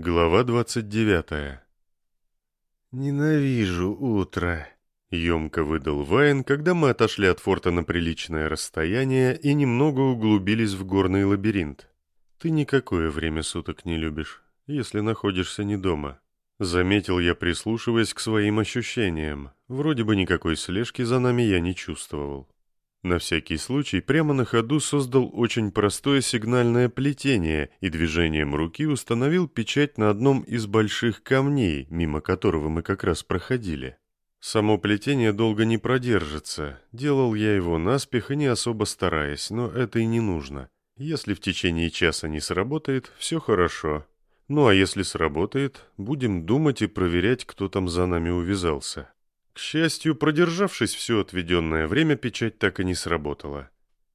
Глава 29. «Ненавижу утро», — емко выдал Вайн, когда мы отошли от форта на приличное расстояние и немного углубились в горный лабиринт. «Ты никакое время суток не любишь, если находишься не дома», — заметил я, прислушиваясь к своим ощущениям. Вроде бы никакой слежки за нами я не чувствовал. На всякий случай прямо на ходу создал очень простое сигнальное плетение и движением руки установил печать на одном из больших камней, мимо которого мы как раз проходили. Само плетение долго не продержится. Делал я его наспех и не особо стараясь, но это и не нужно. Если в течение часа не сработает, все хорошо. Ну а если сработает, будем думать и проверять, кто там за нами увязался. К счастью, продержавшись все отведенное время, печать так и не сработала.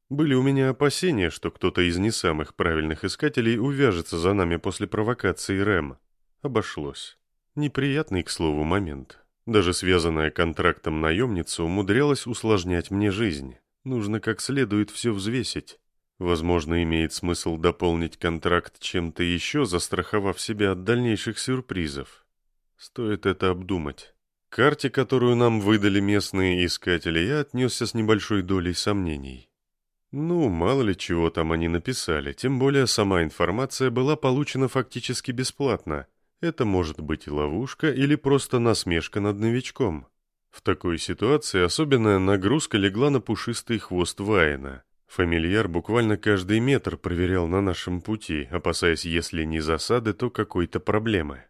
Были у меня опасения, что кто-то из не самых правильных искателей увяжется за нами после провокации Рэм. Обошлось. Неприятный, к слову, момент. Даже связанная контрактом наемница умудрялась усложнять мне жизнь. Нужно как следует все взвесить. Возможно, имеет смысл дополнить контракт чем-то еще, застраховав себя от дальнейших сюрпризов. Стоит это обдумать карте, которую нам выдали местные искатели, я отнесся с небольшой долей сомнений. Ну, мало ли чего там они написали, тем более сама информация была получена фактически бесплатно. Это может быть ловушка, или просто насмешка над новичком. В такой ситуации особенная нагрузка легла на пушистый хвост Вайена. Фамильяр буквально каждый метр проверял на нашем пути, опасаясь, если не засады, то какой-то проблемы.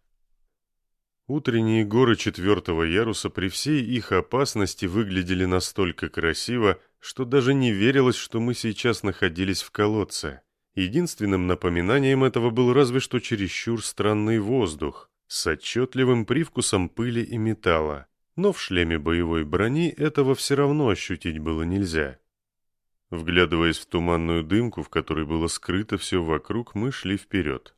Утренние горы четвертого яруса при всей их опасности выглядели настолько красиво, что даже не верилось, что мы сейчас находились в колодце. Единственным напоминанием этого был разве что чересчур странный воздух с отчетливым привкусом пыли и металла. Но в шлеме боевой брони этого все равно ощутить было нельзя. Вглядываясь в туманную дымку, в которой было скрыто все вокруг, мы шли вперед.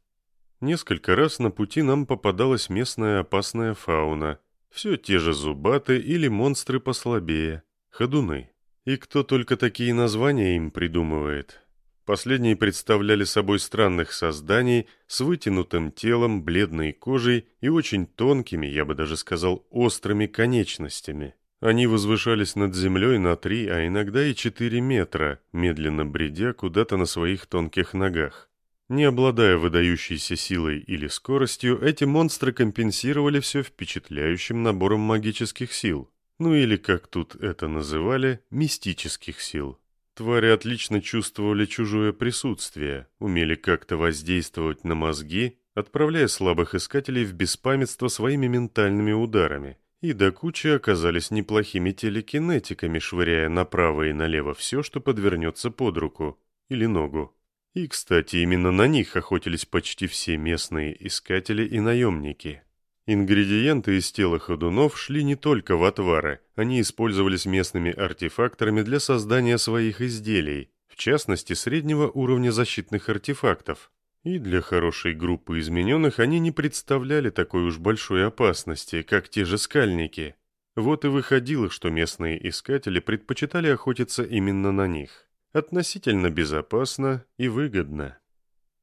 Несколько раз на пути нам попадалась местная опасная фауна. Все те же зубаты или монстры послабее, ходуны. И кто только такие названия им придумывает. Последние представляли собой странных созданий с вытянутым телом, бледной кожей и очень тонкими, я бы даже сказал, острыми конечностями. Они возвышались над землей на три, а иногда и четыре метра, медленно бредя куда-то на своих тонких ногах. Не обладая выдающейся силой или скоростью, эти монстры компенсировали все впечатляющим набором магических сил. Ну или, как тут это называли, мистических сил. Твари отлично чувствовали чужое присутствие, умели как-то воздействовать на мозги, отправляя слабых искателей в беспамятство своими ментальными ударами, и до кучи оказались неплохими телекинетиками, швыряя направо и налево все, что подвернется под руку или ногу. И, кстати, именно на них охотились почти все местные искатели и наемники. Ингредиенты из тела ходунов шли не только в отвары, они использовались местными артефакторами для создания своих изделий, в частности, среднего уровня защитных артефактов. И для хорошей группы измененных они не представляли такой уж большой опасности, как те же скальники. Вот и выходило, что местные искатели предпочитали охотиться именно на них относительно безопасно и выгодно.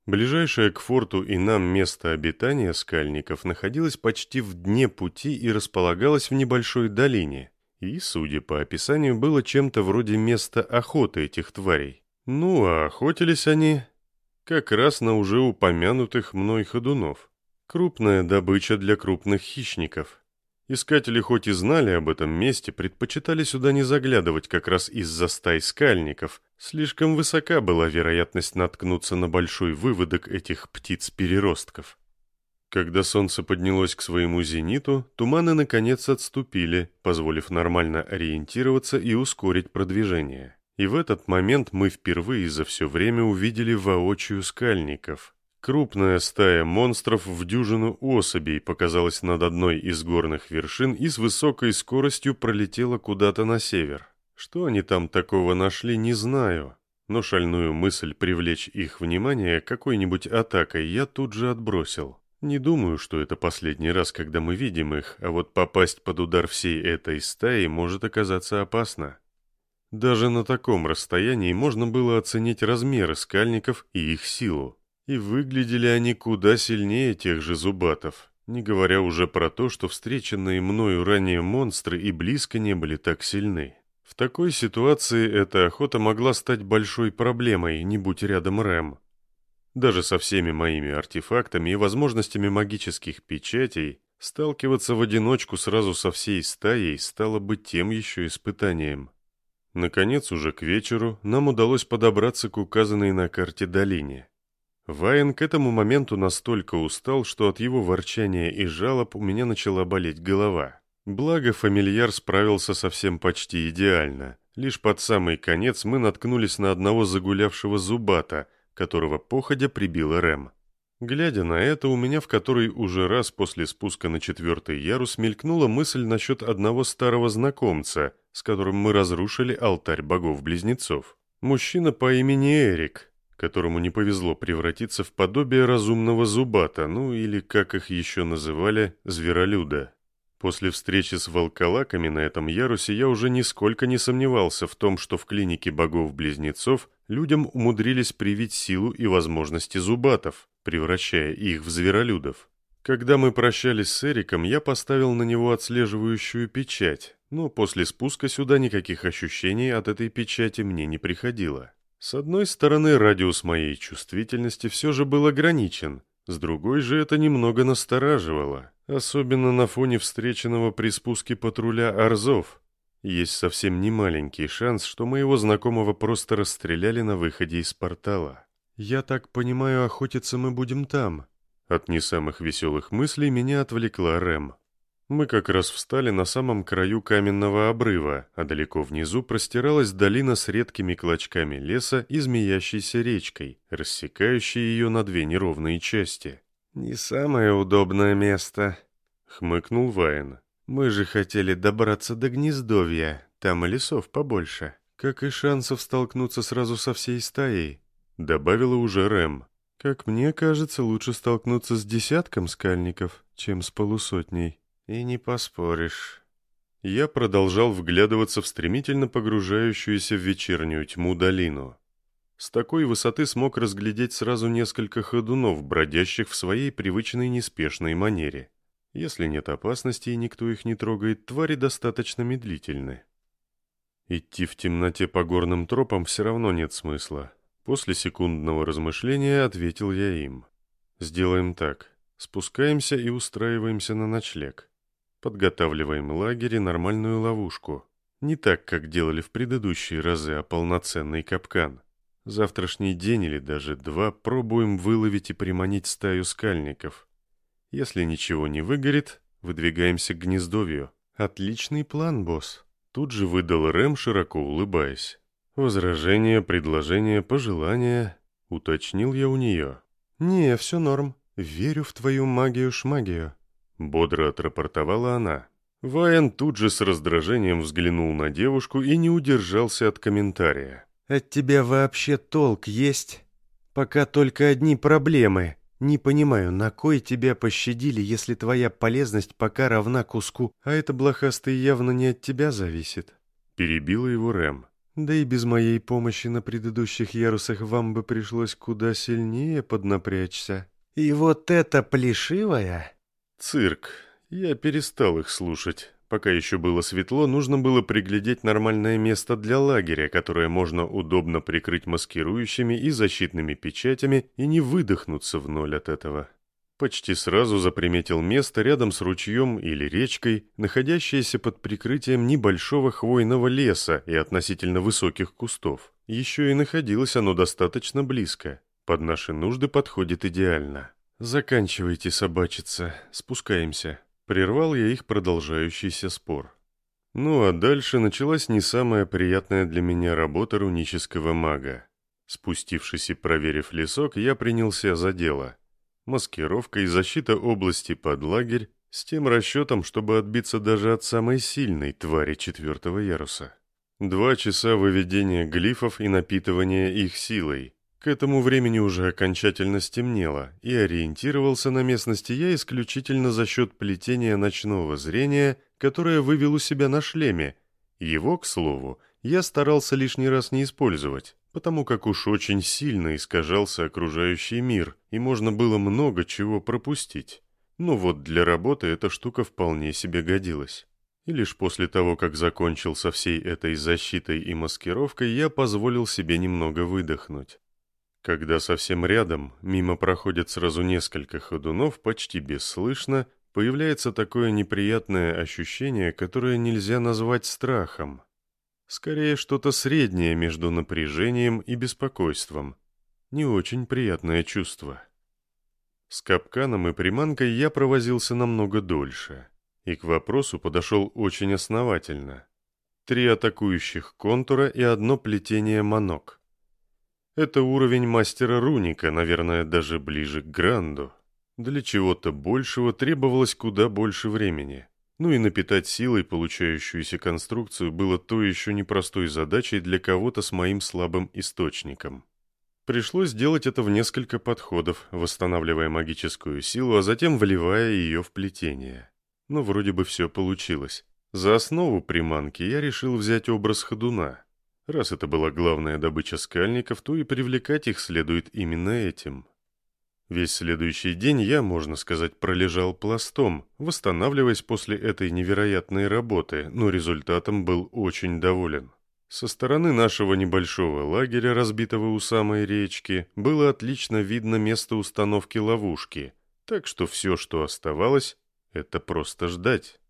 Ближайшее к форту и нам место обитания скальников находилось почти в дне пути и располагалось в небольшой долине, и, судя по описанию, было чем-то вроде места охоты этих тварей. Ну, а охотились они как раз на уже упомянутых мной ходунов. Крупная добыча для крупных хищников – Искатели хоть и знали об этом месте, предпочитали сюда не заглядывать как раз из-за стай скальников. Слишком высока была вероятность наткнуться на большой выводок этих птиц-переростков. Когда солнце поднялось к своему зениту, туманы наконец отступили, позволив нормально ориентироваться и ускорить продвижение. И в этот момент мы впервые за все время увидели воочию скальников. Крупная стая монстров в дюжину особей показалась над одной из горных вершин и с высокой скоростью пролетела куда-то на север. Что они там такого нашли, не знаю. Но шальную мысль привлечь их внимание какой-нибудь атакой я тут же отбросил. Не думаю, что это последний раз, когда мы видим их, а вот попасть под удар всей этой стаи может оказаться опасно. Даже на таком расстоянии можно было оценить размеры скальников и их силу. И выглядели они куда сильнее тех же зубатов, не говоря уже про то, что встреченные мною ранее монстры и близко не были так сильны. В такой ситуации эта охота могла стать большой проблемой, не будь рядом Рэм. Даже со всеми моими артефактами и возможностями магических печатей сталкиваться в одиночку сразу со всей стаей стало бы тем еще испытанием. Наконец, уже к вечеру, нам удалось подобраться к указанной на карте долине. Вайн к этому моменту настолько устал, что от его ворчания и жалоб у меня начала болеть голова. Благо, фамильяр справился совсем почти идеально. Лишь под самый конец мы наткнулись на одного загулявшего зубата, которого походя прибила Рэм. Глядя на это, у меня в который уже раз после спуска на четвертый ярус мелькнула мысль насчет одного старого знакомца, с которым мы разрушили алтарь богов-близнецов. Мужчина по имени Эрик, которому не повезло превратиться в подобие разумного зубата, ну или, как их еще называли, зверолюда. После встречи с волколаками на этом ярусе я уже нисколько не сомневался в том, что в клинике богов-близнецов людям умудрились привить силу и возможности зубатов, превращая их в зверолюдов. Когда мы прощались с Эриком, я поставил на него отслеживающую печать, но после спуска сюда никаких ощущений от этой печати мне не приходило. С одной стороны, радиус моей чувствительности все же был ограничен, с другой же это немного настораживало, особенно на фоне встреченного при спуске патруля Арзов. Есть совсем немаленький шанс, что моего знакомого просто расстреляли на выходе из портала. «Я так понимаю, охотиться мы будем там». От не самых веселых мыслей меня отвлекла Рэм. Мы как раз встали на самом краю каменного обрыва, а далеко внизу простиралась долина с редкими клочками леса и змеящейся речкой, рассекающей ее на две неровные части. «Не самое удобное место», — хмыкнул Вайн. «Мы же хотели добраться до гнездовья, там и лесов побольше. Как и шансов столкнуться сразу со всей стаей», — добавила уже Рэм. «Как мне кажется, лучше столкнуться с десятком скальников, чем с полусотней». И не поспоришь. Я продолжал вглядываться в стремительно погружающуюся в вечернюю тьму долину. С такой высоты смог разглядеть сразу несколько ходунов, бродящих в своей привычной неспешной манере. Если нет опасности и никто их не трогает, твари достаточно медлительны. Идти в темноте по горным тропам все равно нет смысла. После секундного размышления ответил я им. Сделаем так. Спускаемся и устраиваемся на ночлег. Подготавливаем лагерь и нормальную ловушку. Не так, как делали в предыдущие разы, а полноценный капкан. Завтрашний день или даже два пробуем выловить и приманить стаю скальников. Если ничего не выгорит, выдвигаемся к гнездовью. Отличный план, босс. Тут же выдал Рэм, широко улыбаясь. Возражения, предложения, пожелания. Уточнил я у нее. «Не, все норм. Верю в твою магию-шмагию». Бодро отрапортовала она. Вайен тут же с раздражением взглянул на девушку и не удержался от комментария. «От тебя вообще толк есть? Пока только одни проблемы. Не понимаю, на кой тебя пощадили, если твоя полезность пока равна куску, а это блохастый явно не от тебя зависит?» Перебила его Рэм. «Да и без моей помощи на предыдущих ярусах вам бы пришлось куда сильнее поднапрячься». «И вот это плешивая...» Цирк. Я перестал их слушать. Пока еще было светло, нужно было приглядеть нормальное место для лагеря, которое можно удобно прикрыть маскирующими и защитными печатями и не выдохнуться в ноль от этого. Почти сразу заприметил место рядом с ручьем или речкой, находящееся под прикрытием небольшого хвойного леса и относительно высоких кустов. Еще и находилось оно достаточно близко. Под наши нужды подходит идеально. «Заканчивайте собачиться, спускаемся», — прервал я их продолжающийся спор. Ну а дальше началась не самая приятная для меня работа рунического мага. Спустившись и проверив лесок, я принялся за дело. Маскировка и защита области под лагерь с тем расчетом, чтобы отбиться даже от самой сильной твари четвертого яруса. Два часа выведения глифов и напитывания их силой. К этому времени уже окончательно стемнело, и ориентировался на местности я исключительно за счет плетения ночного зрения, которое вывел у себя на шлеме. Его, к слову, я старался лишний раз не использовать. потому как уж очень сильно искажался окружающий мир, и можно было много чего пропустить. Но вот для работы эта штука вполне себе годилась. И лишь после того, как закончил со всей этой защитой и маскировкой, я позволил себе немного выдохнуть. Когда совсем рядом, мимо проходят сразу несколько ходунов, почти бесслышно, появляется такое неприятное ощущение, которое нельзя назвать страхом. Скорее, что-то среднее между напряжением и беспокойством. Не очень приятное чувство. С капканом и приманкой я провозился намного дольше. И к вопросу подошел очень основательно. Три атакующих контура и одно плетение манок. Это уровень мастера руника, наверное, даже ближе к гранду. Для чего-то большего требовалось куда больше времени. Ну и напитать силой получающуюся конструкцию было то еще непростой задачей для кого-то с моим слабым источником. Пришлось сделать это в несколько подходов, восстанавливая магическую силу, а затем вливая ее в плетение. Но вроде бы все получилось. За основу приманки я решил взять образ ходуна. Раз это была главная добыча скальников, то и привлекать их следует именно этим. Весь следующий день я, можно сказать, пролежал пластом, восстанавливаясь после этой невероятной работы, но результатом был очень доволен. Со стороны нашего небольшого лагеря, разбитого у самой речки, было отлично видно место установки ловушки, так что все, что оставалось, это просто ждать.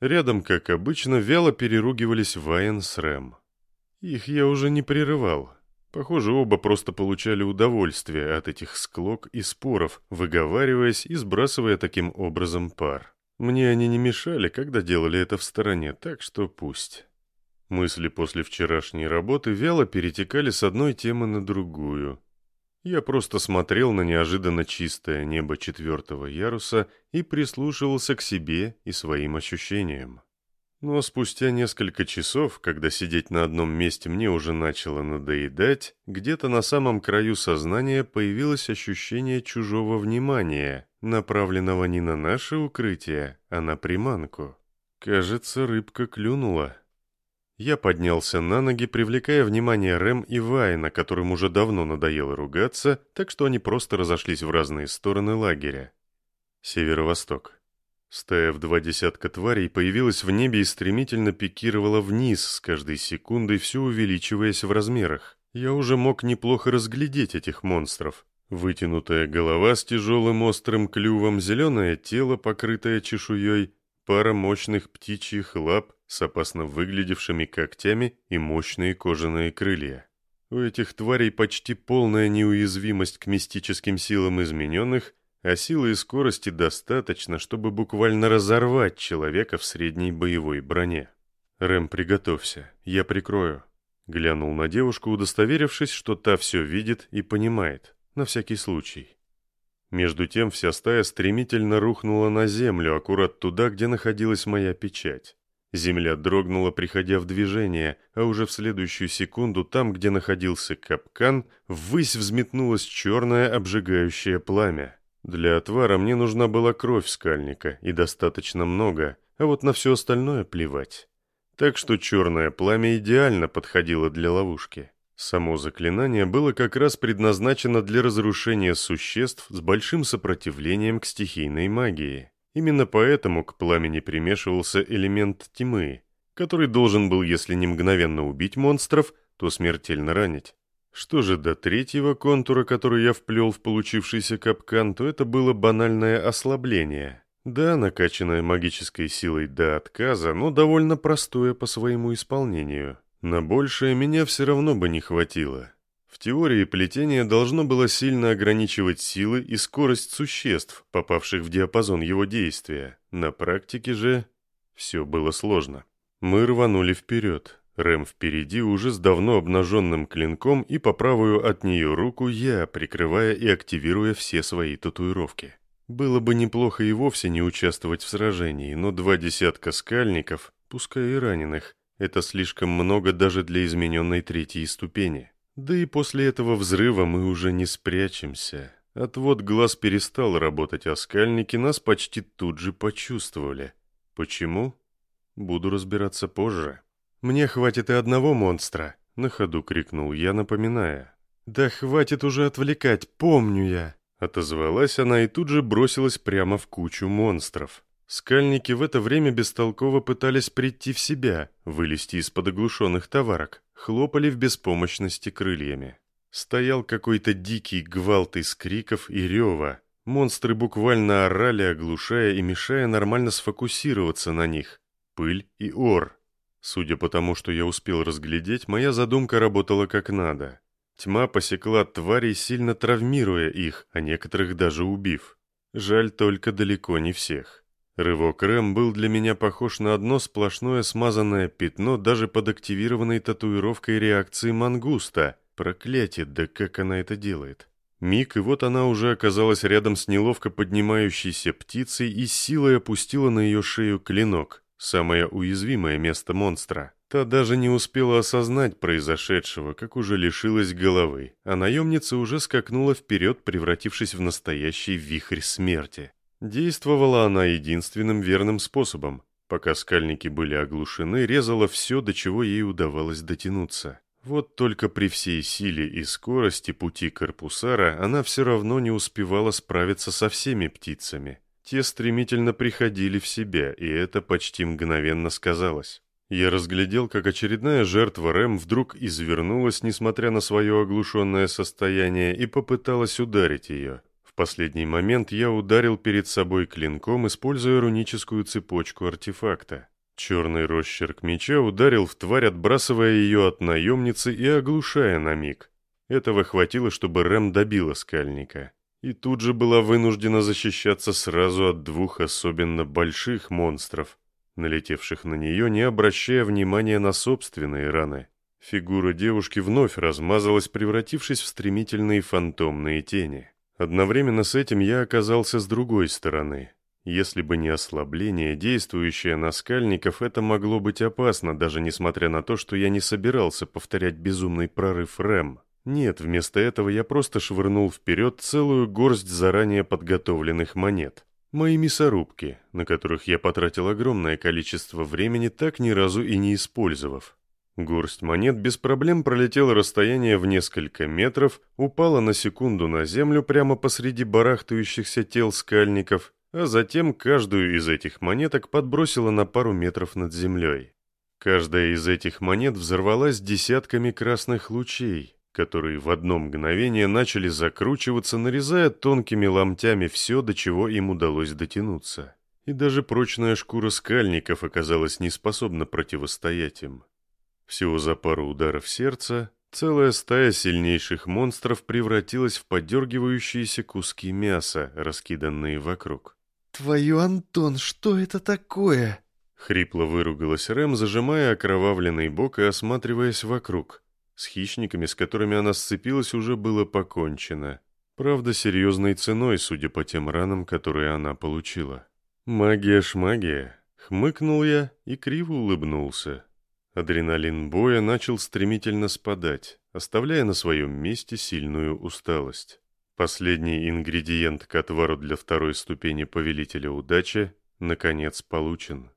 Рядом, как обычно, вяло переругивались Вайен с Рэм. Их я уже не прерывал, Похоже, оба просто получали удовольствие от этих склок и споров, выговариваясь и сбрасывая таким образом пар. Мне они не мешали, когда делали это в стороне, так что пусть. Мысли после вчерашней работы вяло перетекали с одной темы на другую. Я просто смотрел на неожиданно чистое небо четвертого яруса и прислушивался к себе и своим ощущениям. Но спустя несколько часов, когда сидеть на одном месте мне уже начало надоедать, где-то на самом краю сознания появилось ощущение чужого внимания, направленного не на наше укрытие, а на приманку. Кажется, рыбка клюнула. Я поднялся на ноги, привлекая внимание Рэм и Вайна, которым уже давно надоело ругаться, так что они просто разошлись в разные стороны лагеря. Северо-восток. Стая в два десятка тварей появилась в небе и стремительно пикировала вниз, с каждой секундой все увеличиваясь в размерах. Я уже мог неплохо разглядеть этих монстров. Вытянутая голова с тяжелым острым клювом, зеленое тело, покрытое чешуей, пара мощных птичьих лап с опасно выглядевшими когтями и мощные кожаные крылья. У этих тварей почти полная неуязвимость к мистическим силам измененных – а силы и скорости достаточно, чтобы буквально разорвать человека в средней боевой броне. «Рэм, приготовься, я прикрою». Глянул на девушку, удостоверившись, что та все видит и понимает, на всякий случай. Между тем вся стая стремительно рухнула на землю, аккурат туда, где находилась моя печать. Земля дрогнула, приходя в движение, а уже в следующую секунду там, где находился капкан, ввысь взметнулось черное обжигающее пламя. Для отвара мне нужна была кровь скальника, и достаточно много, а вот на все остальное плевать. Так что черное пламя идеально подходило для ловушки. Само заклинание было как раз предназначено для разрушения существ с большим сопротивлением к стихийной магии. Именно поэтому к пламени примешивался элемент тьмы, который должен был, если не мгновенно убить монстров, то смертельно ранить. Что же до третьего контура, который я вплел в получившийся капкан, то это было банальное ослабление. Да, накачанное магической силой до отказа, но довольно простое по своему исполнению. На большее меня все равно бы не хватило. В теории плетение должно было сильно ограничивать силы и скорость существ, попавших в диапазон его действия. На практике же все было сложно. Мы рванули вперед. Рэм впереди уже с давно обнаженным клинком и по правую от нее руку я, прикрывая и активируя все свои татуировки. Было бы неплохо и вовсе не участвовать в сражении, но два десятка скальников, пускай и раненых, это слишком много даже для измененной третьей ступени. Да и после этого взрыва мы уже не спрячемся. Отвод глаз перестал работать, а скальники нас почти тут же почувствовали. Почему? Буду разбираться позже. «Мне хватит и одного монстра», На ходу крикнул я, напоминая. «Да хватит уже отвлекать, помню я!» Отозвалась она и тут же бросилась прямо в кучу монстров. Скальники в это время бестолково пытались прийти в себя, вылезти из-под оглушенных товарок, хлопали в беспомощности крыльями. Стоял какой-то дикий гвалт из криков и рева. Монстры буквально орали, оглушая и мешая нормально сфокусироваться на них. Пыль и ор. Судя по тому, что я успел разглядеть, моя задумка работала как надо. Тьма посекла тварей, сильно травмируя их, а некоторых даже убив. Жаль только далеко не всех. Рывок Рэм был для меня похож на одно сплошное смазанное пятно даже под активированной татуировкой реакции мангуста — Проклятие, да как она это делает? Миг, и вот она уже оказалась рядом с неловко поднимающейся птицей и силой опустила на ее шею клинок, самое уязвимое место монстра. Та даже не успела осознать произошедшего, как уже лишилась головы, а наемница уже скакнула вперед, превратившись в настоящий вихрь смерти. Действовала она единственным верным способом. Пока скальники были оглушены, резала все, до чего ей удавалось дотянуться. Вот только при всей силе и скорости пути корпусара она все равно не успевала справиться со всеми птицами. Те стремительно приходили в себя, и это почти мгновенно сказалось. Я разглядел, как очередная жертва Рэм вдруг извернулась, несмотря на свое оглушенное состояние, и попыталась ударить ее. В последний момент я ударил перед собой клинком, используя руническую цепочку артефакта. Черный росчерк меча ударил в тварь, отбрасывая ее от наемницы и оглушая на миг. Этого хватило, чтобы Рэм добила скальника. И тут же была вынуждена защищаться сразу от двух особенно больших монстров, налетевших на нее, не обращая внимания на собственные раны. Фигура девушки вновь размазалась, превратившись в стремительные фантомные тени. Одновременно с этим я оказался с другой стороны, если бы не ослабление, действующее на скальников, это могло быть опасно, даже несмотря на то, что я не собирался повторять безумный прорыв Рэм. Нет, вместо этого я просто швырнул вперед целую горсть заранее подготовленных монет. Мои мясорубки, на которых я потратил огромное количество времени, так ни разу и не использовав. Горсть монет без проблем пролетела расстояние в несколько метров, упала на секунду на землю прямо посреди барахтающихся тел скальников а затем каждую из этих монеток подбросила на пару метров над землей. Каждая из этих монет взорвалась десятками красных лучей, которые в одно мгновение начали закручиваться, нарезая тонкими ломтями все, до чего им удалось дотянуться. И даже прочная шкура скальников оказалась не способна противостоять им. Всего за пару ударов сердца целая стая сильнейших монстров превратилась в подергивающиеся куски мяса, раскиданные вокруг. «Твою, Антон, что это такое?» Хрипло выругалась Рэм, зажимая окровавленный бок и осматриваясь вокруг. С хищниками, с которыми она сцепилась, уже было покончено. Правда, серьезной ценой, судя по тем ранам, которые она получила. «Магия ж магия!» Хмыкнул я и криво улыбнулся. Адреналин боя начал стремительно спадать, оставляя на своем месте сильную усталость. Последний ингредиент к отвару для второй ступени повелителя удачи наконец получен.